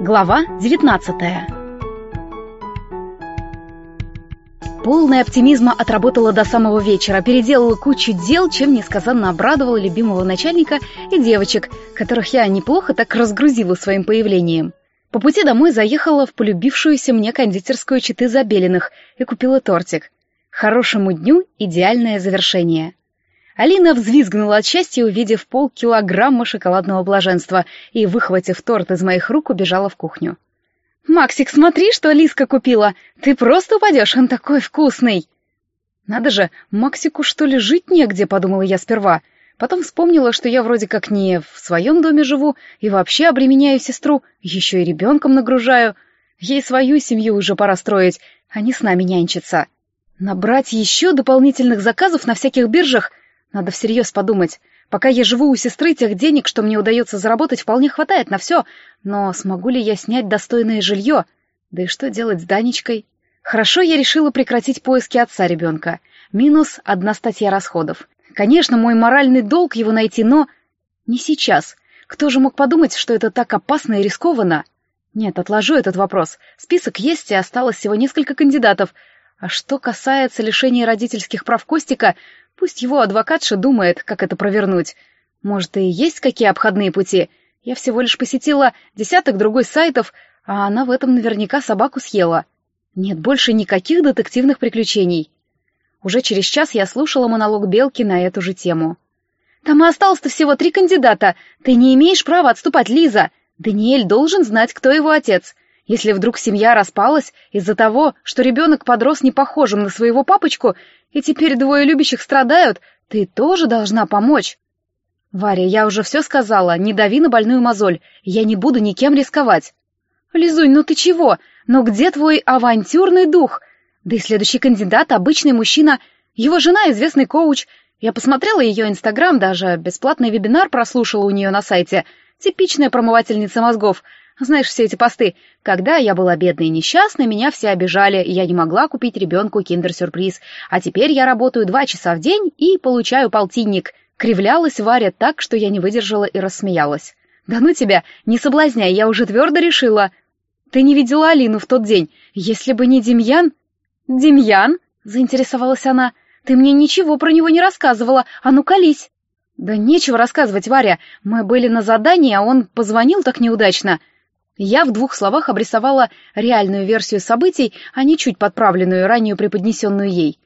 Глава 19 Полная оптимизма отработала до самого вечера, переделала кучу дел, чем несказанно обрадовала любимого начальника и девочек, которых я неплохо так разгрузила своим появлением. По пути домой заехала в полюбившуюся мне кондитерскую Читы Забелиных и купила тортик. Хорошему дню идеальное завершение. Алина взвизгнула от счастья, увидев полкилограмма шоколадного блаженства, и, выхватив торт из моих рук, убежала в кухню. «Максик, смотри, что Лиска купила! Ты просто упадешь, он такой вкусный!» «Надо же, Максику что ли жить негде?» — подумала я сперва. Потом вспомнила, что я вроде как не в своем доме живу и вообще обременяю сестру, еще и ребенком нагружаю. Ей свою семью уже пора строить, а не с нами нянчиться. Набрать еще дополнительных заказов на всяких биржах надо всерьез подумать. Пока я живу у сестры, тех денег, что мне удается заработать, вполне хватает на все. Но смогу ли я снять достойное жилье? Да и что делать с Данечкой? Хорошо, я решила прекратить поиски отца ребенка. Минус одна статья расходов. Конечно, мой моральный долг его найти, но... Не сейчас. Кто же мог подумать, что это так опасно и рискованно? Нет, отложу этот вопрос. Список есть, и осталось всего несколько кандидатов. А что касается лишения родительских прав Костика, Пусть его адвокатша думает, как это провернуть. Может, и есть какие обходные пути. Я всего лишь посетила десяток другой сайтов, а она в этом наверняка собаку съела. Нет больше никаких детективных приключений. Уже через час я слушала монолог Белки на эту же тему. «Там осталось-то всего три кандидата. Ты не имеешь права отступать, Лиза. Даниэль должен знать, кто его отец. Если вдруг семья распалась из-за того, что ребенок подрос не похожим на своего папочку, и теперь двое любящих страдают, ты тоже должна помочь. Варя, я уже все сказала, не дави на больную мозоль, я не буду никем рисковать. Лизунь, ну ты чего? Но где твой авантюрный дух? Да и следующий кандидат — обычный мужчина, его жена — известный коуч. Я посмотрела ее инстаграм, даже бесплатный вебинар прослушала у нее на сайте. Типичная промывательница мозгов — знаешь все эти посты? Когда я была бедной и несчастной, меня все обижали, и я не могла купить ребенку киндер-сюрприз. А теперь я работаю два часа в день и получаю полтинник. Кривлялась Варя так, что я не выдержала и рассмеялась. «Да ну тебя, не соблазняй, я уже твердо решила». «Ты не видела Алину в тот день. Если бы не Демьян...» «Демьян?» — заинтересовалась она. «Ты мне ничего про него не рассказывала. А ну, колись!» «Да нечего рассказывать, Варя. Мы были на задании, а он позвонил так неудачно. Я в двух словах обрисовала реальную версию событий, а не чуть подправленную, ранее преподнесенную ей.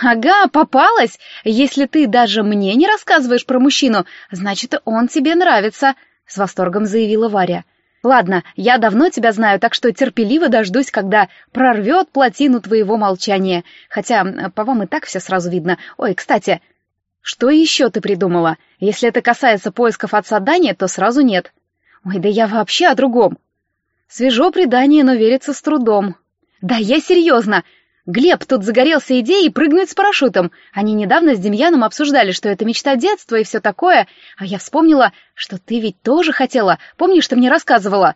«Ага, попалась! Если ты даже мне не рассказываешь про мужчину, значит, он тебе нравится», — с восторгом заявила Варя. «Ладно, я давно тебя знаю, так что терпеливо дождусь, когда прорвет плотину твоего молчания. Хотя по вам и так все сразу видно. Ой, кстати, что еще ты придумала? Если это касается поисков отца Дани, то сразу нет». «Ой, да я вообще о другом», Свежо предание, но верится с трудом. Да я серьезно. Глеб тут загорелся идеей прыгнуть с парашютом. Они недавно с Демьяном обсуждали, что это мечта детства и все такое, а я вспомнила, что ты ведь тоже хотела. Помнишь, ты мне рассказывала?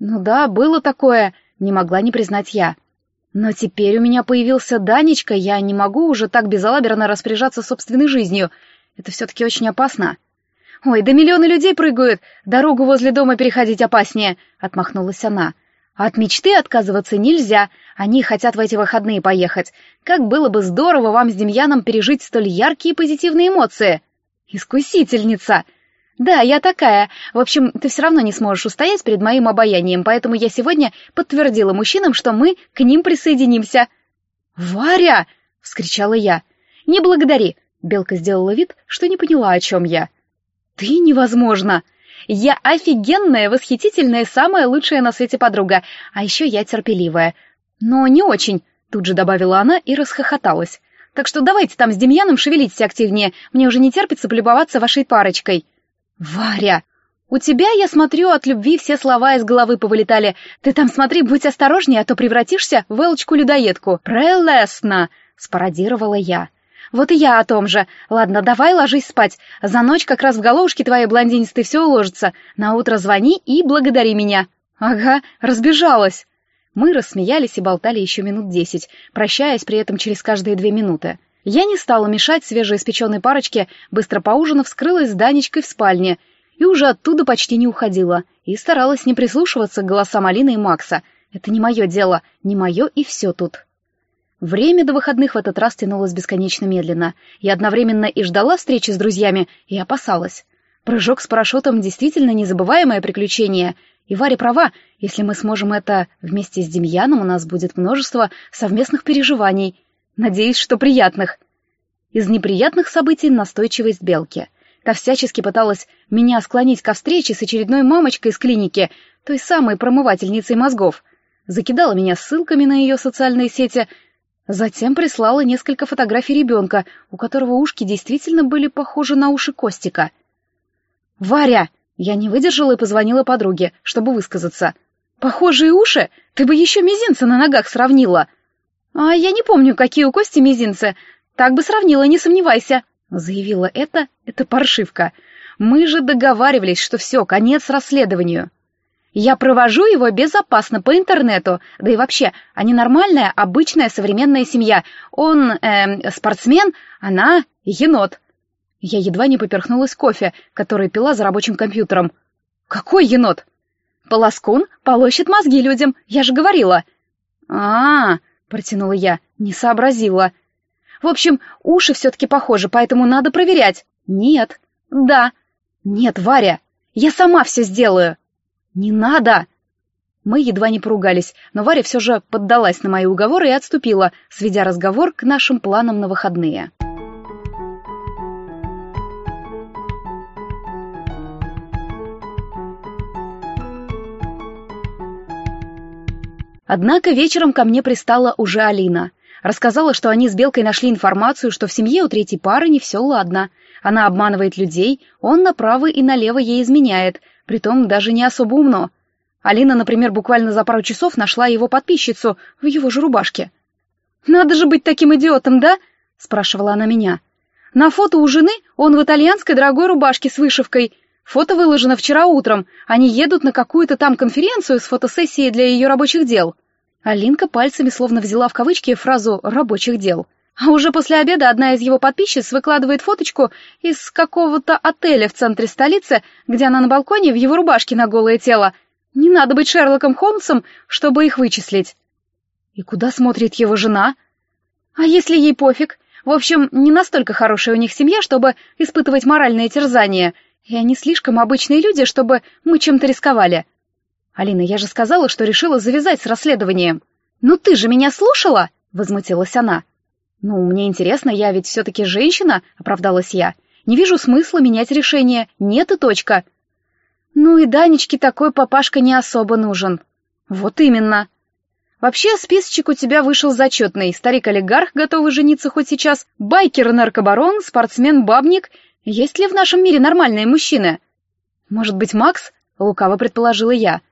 Ну да, было такое, не могла не признать я. Но теперь у меня появился Данечка, я не могу уже так безалаберно распоряжаться собственной жизнью. Это все-таки очень опасно. «Ой, да миллионы людей прыгают! Дорогу возле дома переходить опаснее!» — отмахнулась она. «От мечты отказываться нельзя. Они хотят в эти выходные поехать. Как было бы здорово вам с Демьяном пережить столь яркие позитивные эмоции!» «Искусительница!» «Да, я такая. В общем, ты все равно не сможешь устоять перед моим обаянием, поэтому я сегодня подтвердила мужчинам, что мы к ним присоединимся». «Варя!» — вскричала я. «Не благодари!» — Белка сделала вид, что не поняла, о чем я. «Ты невозможно! Я офигенная, восхитительная, самая лучшая на свете подруга, а еще я терпеливая. Но не очень», — тут же добавила она и расхохоталась. «Так что давайте там с Демьяном шевелитесь активнее, мне уже не терпится полюбоваться вашей парочкой». «Варя!» «У тебя, я смотрю, от любви все слова из головы повылетали. Ты там смотри, будь осторожнее, а то превратишься в Элочку-людоедку. Прелестно!» — спародировала я. Вот и я о том же. Ладно, давай ложись спать. За ночь как раз в головушке твоей блондинистой все уложится. На утро звони и благодари меня. Ага, разбежалась. Мы рассмеялись и болтали еще минут десять, прощаясь при этом через каждые две минуты. Я не стала мешать свежеиспеченной парочке, быстро поужинав, скрылась с Данечкой в спальне и уже оттуда почти не уходила, и старалась не прислушиваться к голосам Алины и Макса. Это не мое дело, не мое и все тут. Время до выходных в этот раз тянулось бесконечно медленно. Я одновременно и ждала встречи с друзьями, и опасалась. Прыжок с парашютом действительно незабываемое приключение. И Варя права, если мы сможем это вместе с Демьяном, у нас будет множество совместных переживаний. Надеюсь, что приятных. Из неприятных событий настойчивость Белки. Та всячески пыталась меня склонить ко встрече с очередной мамочкой из клиники, той самой промывательницей мозгов. Закидала меня ссылками на ее социальные сети — Затем прислала несколько фотографий ребенка, у которого ушки действительно были похожи на уши Костика. «Варя!» Я не выдержала и позвонила подруге, чтобы высказаться. «Похожие уши? Ты бы еще мизинцы на ногах сравнила!» «А я не помню, какие у Кости мизинцы. Так бы сравнила, не сомневайся!» Заявила это, это паршивка. «Мы же договаривались, что все, конец расследованию!» Я провожу его безопасно по интернету. Да и вообще, они нормальная, обычная современная семья. Он э, спортсмен, она енот. Я едва не поперхнулась кофе, который пила за рабочим компьютером. Какой енот? Полоскун полощет мозги людям, я же говорила. А, -а, -а протянула я, не сообразила. В общем, уши все-таки похожи, поэтому надо проверять. Нет. Да. Нет, Варя, я сама все сделаю. «Не надо!» Мы едва не поругались, но Варя все же поддалась на мои уговоры и отступила, сведя разговор к нашим планам на выходные. Однако вечером ко мне пристала уже Алина. Рассказала, что они с Белкой нашли информацию, что в семье у третьей пары не все ладно. Она обманывает людей, он направо и налево ей изменяет, притом даже не особо умно. Алина, например, буквально за пару часов нашла его подписчицу в его же рубашке. «Надо же быть таким идиотом, да?» — спрашивала она меня. «На фото у жены он в итальянской дорогой рубашке с вышивкой. Фото выложено вчера утром. Они едут на какую-то там конференцию с фотосессией для ее рабочих дел». Алинка пальцами словно взяла в кавычки фразу «рабочих дел». А уже после обеда одна из его подписчиц выкладывает фоточку из какого-то отеля в центре столицы, где она на балконе в его рубашке на голое тело. Не надо быть Шерлоком Холмсом, чтобы их вычислить. И куда смотрит его жена? А если ей пофиг? В общем, не настолько хорошая у них семья, чтобы испытывать моральные терзания, и они слишком обычные люди, чтобы мы чем-то рисковали. Алина, я же сказала, что решила завязать с расследованием. «Ну ты же меня слушала?» — возмутилась она. «Ну, мне интересно, я ведь все-таки женщина», — оправдалась я. «Не вижу смысла менять решение. Нет и точка». «Ну и Данечке такой папашка не особо нужен». «Вот именно». «Вообще, списочек у тебя вышел зачетный. Старик-олигарх, готовый жениться хоть сейчас, байкер-наркобарон, спортсмен-бабник. Есть ли в нашем мире нормальные мужчины?» «Может быть, Макс?» — лукаво предположила я.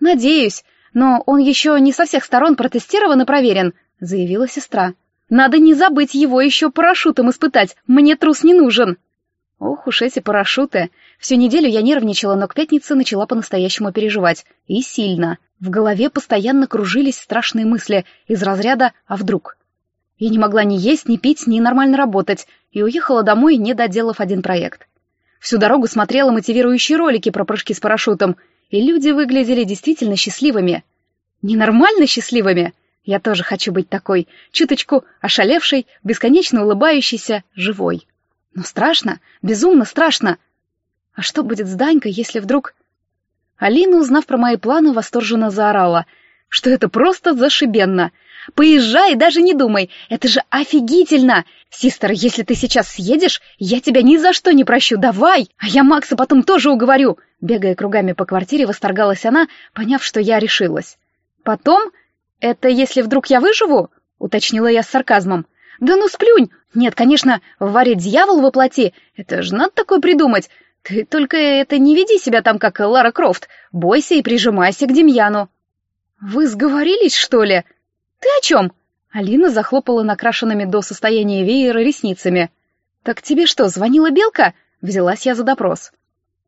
«Надеюсь, но он еще не со всех сторон протестирован и проверен», — заявила сестра. Надо не забыть его еще парашютом испытать, мне трус не нужен. Ох уж эти парашюты. Всю неделю я нервничала, но к пятнице начала по-настоящему переживать. И сильно. В голове постоянно кружились страшные мысли из разряда «а вдруг?». Я не могла ни есть, ни пить, ни нормально работать, и уехала домой, не доделав один проект. Всю дорогу смотрела мотивирующие ролики про прыжки с парашютом, и люди выглядели действительно счастливыми. Ненормально счастливыми — я тоже хочу быть такой, чуточку ошалевшей, бесконечно улыбающейся, живой. Но страшно, безумно страшно. А что будет с Данькой, если вдруг... Алина, узнав про мои планы, восторженно заорала, что это просто зашибенно. «Поезжай, даже не думай, это же офигительно! Систер, если ты сейчас съедешь, я тебя ни за что не прощу, давай! А я Макса потом тоже уговорю!» Бегая кругами по квартире, восторгалась она, поняв, что я решилась. Потом «Это если вдруг я выживу?» — уточнила я с сарказмом. «Да ну сплюнь! Нет, конечно, в варе дьявол воплоти. Это же надо такое придумать. Ты только это не веди себя там, как Лара Крофт. Бойся и прижимайся к Демьяну». «Вы сговорились, что ли?» «Ты о чем?» Алина захлопала накрашенными до состояния веера ресницами. «Так тебе что, звонила Белка?» Взялась я за допрос.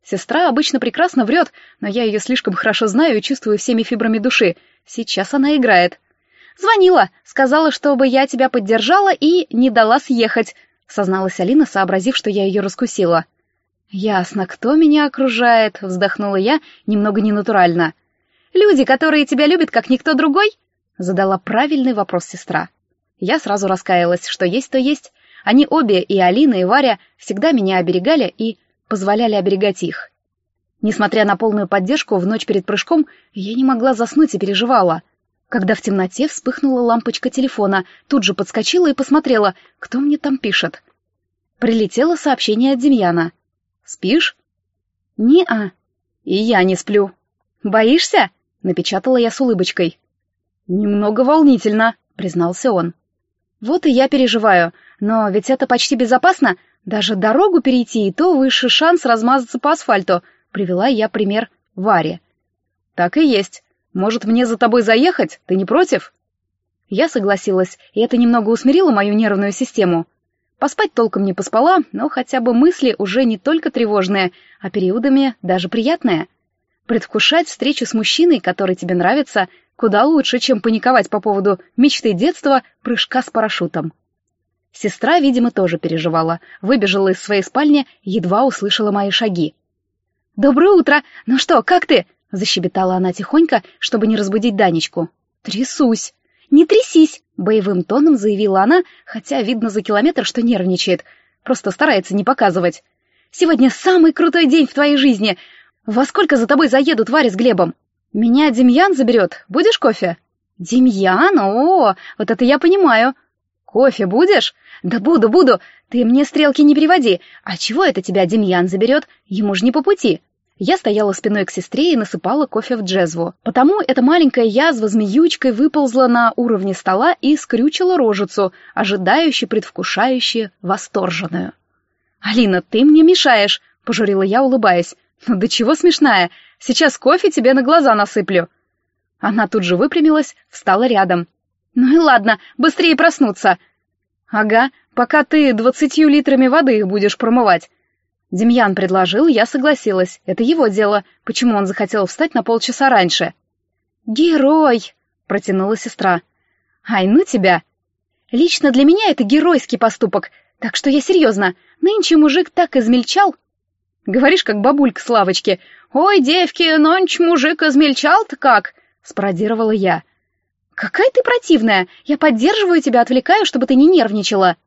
Сестра обычно прекрасно врет, но я ее слишком хорошо знаю и чувствую всеми фибрами души. Сейчас она играет. «Звонила, сказала, чтобы я тебя поддержала и не дала съехать», — созналась Алина, сообразив, что я ее раскусила. «Ясно, кто меня окружает», — вздохнула я, немного ненатурально. «Люди, которые тебя любят, как никто другой?» — задала правильный вопрос сестра. Я сразу раскаялась, что есть, то есть. Они обе, и Алина, и Варя, всегда меня оберегали и позволяли оберегать их. Несмотря на полную поддержку, в ночь перед прыжком я не могла заснуть и переживала. Когда в темноте вспыхнула лампочка телефона, тут же подскочила и посмотрела, кто мне там пишет. Прилетело сообщение от Демьяна. «Спишь?» «Не-а». «И я не сплю». «Боишься?» — напечатала я с улыбочкой. «Немного волнительно», — признался он. «Вот и я переживаю, но ведь это почти безопасно. Даже дорогу перейти, и то выше шанс размазаться по асфальту», — привела я пример Варе. «Так и есть. Может, мне за тобой заехать? Ты не против?» Я согласилась, и это немного усмирило мою нервную систему. Поспать толком не поспала, но хотя бы мысли уже не только тревожные, а периодами даже приятные. Предвкушать встречу с мужчиной, который тебе нравится, куда лучше, чем паниковать по поводу мечты детства прыжка с парашютом. Сестра, видимо, тоже переживала, выбежала из своей спальни, едва услышала мои шаги. «Доброе утро! Ну что, как ты?» — защебетала она тихонько, чтобы не разбудить Данечку. «Трясусь!» «Не трясись!» — боевым тоном заявила она, хотя видно за километр, что нервничает. Просто старается не показывать. «Сегодня самый крутой день в твоей жизни! Во сколько за тобой заедут Варя с Глебом? Меня Демьян заберет. Будешь кофе?» «Демьян? О, вот это я понимаю!» «Кофе будешь?» «Да буду, буду! Ты мне стрелки не переводи! А чего это тебя Демьян заберет? Ему же не по пути!» Я стояла спиной к сестре и насыпала кофе в джезву. Потому эта маленькая язва змеючкой выползла на уровне стола и скрючила рожицу, ожидающе, предвкушающе, восторженную. «Алина, ты мне мешаешь!» — пожурила я, улыбаясь. «Ну да чего смешная? Сейчас кофе тебе на глаза насыплю!» Она тут же выпрямилась, встала рядом. «Ну и ладно, быстрее проснуться!» «Ага, пока ты двадцатью литрами воды их будешь промывать. Демьян предложил, я согласилась. Это его дело. Почему он захотел встать на полчаса раньше? «Герой!» — протянула сестра. «Ай, ну тебя!» «Лично для меня это геройский поступок, так что я серьезно. Нынче мужик так измельчал». «Говоришь, как бабулька Славочки. Ой, девки, нонч мужик измельчал-то как?» — спародировала я. «Какая ты противная! Я поддерживаю тебя, отвлекаю, чтобы ты не нервничала».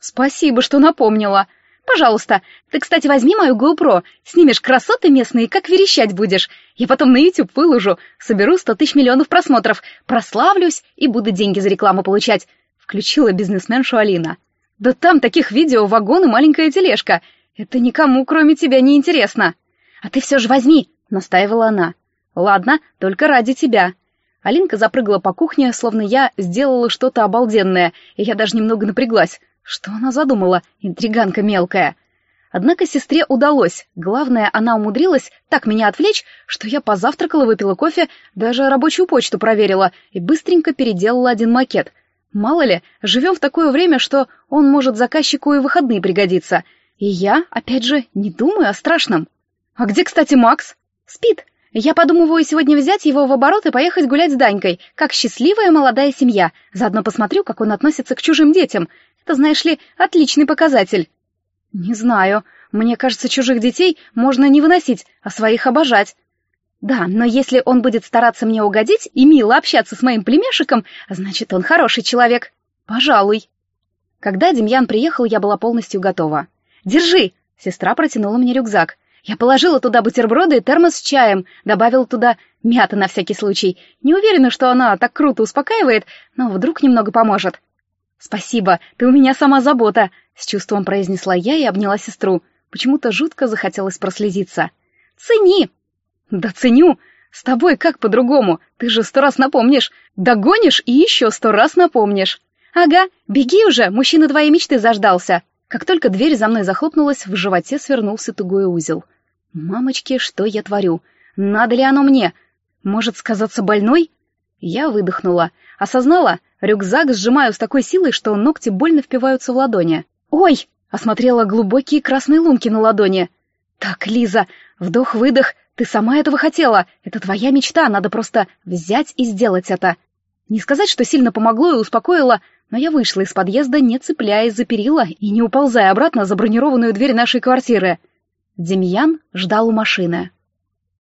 «Спасибо, что напомнила», Пожалуйста, ты, кстати, возьми мою GoPro, снимешь красоты местные, как верещать будешь. Я потом на YouTube выложу, соберу сто тысяч миллионов просмотров, прославлюсь и буду деньги за рекламу получать», — включила бизнесменшу Алина. «Да там таких видео вагон и маленькая тележка. Это никому, кроме тебя, не интересно». «А ты все же возьми», — настаивала она. «Ладно, только ради тебя». Алинка запрыгала по кухне, словно я сделала что-то обалденное, и я даже немного напряглась. Что она задумала, интриганка мелкая? Однако сестре удалось. Главное, она умудрилась так меня отвлечь, что я позавтракала, выпила кофе, даже рабочую почту проверила и быстренько переделала один макет. Мало ли, живем в такое время, что он может заказчику и выходные пригодиться. И я, опять же, не думаю о страшном. А где, кстати, Макс? Спит. Я подумываю сегодня взять его в оборот и поехать гулять с Данькой, как счастливая молодая семья. Заодно посмотрю, как он относится к чужим детям. Это, знаешь ли, отличный показатель. Не знаю. Мне кажется, чужих детей можно не выносить, а своих обожать. Да, но если он будет стараться мне угодить и мило общаться с моим племешиком, значит, он хороший человек. Пожалуй. Когда Демьян приехал, я была полностью готова. «Держи!» — сестра протянула мне рюкзак. Я положила туда бутерброды и термос с чаем, добавила туда мяты на всякий случай. Не уверена, что она так круто успокаивает, но вдруг немного поможет. «Спасибо, ты у меня сама забота», — с чувством произнесла я и обняла сестру. Почему-то жутко захотелось прослезиться. «Цени!» «Да ценю! С тобой как по-другому? Ты же сто раз напомнишь. Догонишь и еще сто раз напомнишь». «Ага, беги уже, мужчина твоей мечты заждался». Как только дверь за мной захлопнулась, в животе свернулся тугой узел. «Мамочки, что я творю? Надо ли оно мне? Может сказаться больной?» Я выдохнула. Осознала, рюкзак сжимаю с такой силой, что ногти больно впиваются в ладони. «Ой!» — осмотрела глубокие красные лунки на ладони. «Так, Лиза, вдох-выдох, ты сама этого хотела. Это твоя мечта, надо просто взять и сделать это». Не сказать, что сильно помогло и успокоило, но я вышла из подъезда, не цепляясь за перила и не уползая обратно за бронированную дверь нашей квартиры. Демьян ждал у машины.